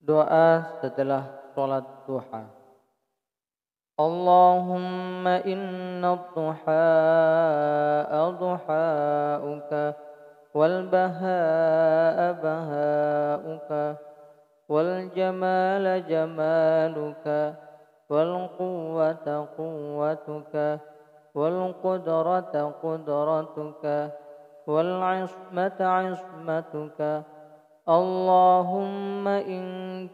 Doa setelah sholat duha. Allahumma inna duha duhauka wal bahaa bahauka wal jamala jamaluka wal quwwata quwwatuka wal qudrata qudratuka wal ismata ismatuka اللهم إن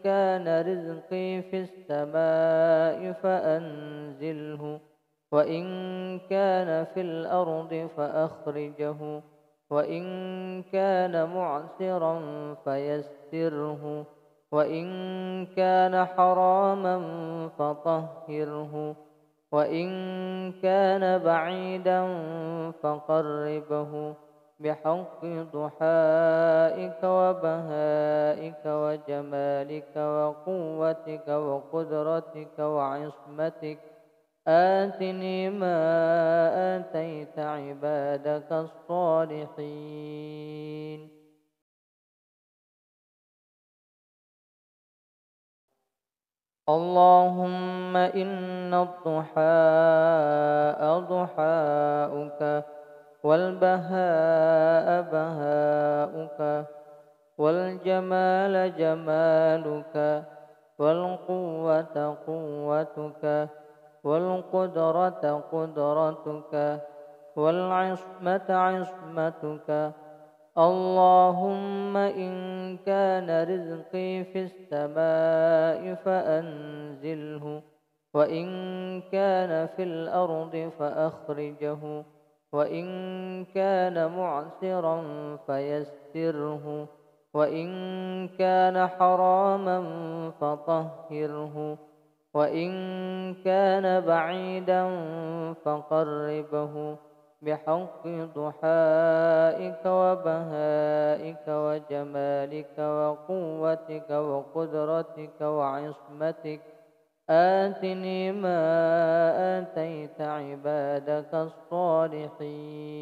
كان رزقي في السماء فأنزله وإن كان في الأرض فأخرجه وإن كان معسرا فيسره وإن كان حراما فطهره وإن كان بعيدا فقربه. بحق ضحائك وبهائك وجمالك وقوتك وقدرتك وعصمتك. آتني ما آتيت عبادك الصالحين. اللهم إن الضحاء ضحاؤك والبهاء بهاؤك والجمال جمالك والقوة قوتك والقدرة قدرتك والعصمة عصمتك. اللهم إن كان رزقي في السماء فأنزله وإن كان في الأرض فأخرجه. وإن كان معسرا فيسره وإن كان حراما فطهره وإن كان بعيدا فقربه. بحق ضحائك وبهائك وجمالك وقوتك وقدرتك وعصمتك آتني ما آتيت عبادك الصالحين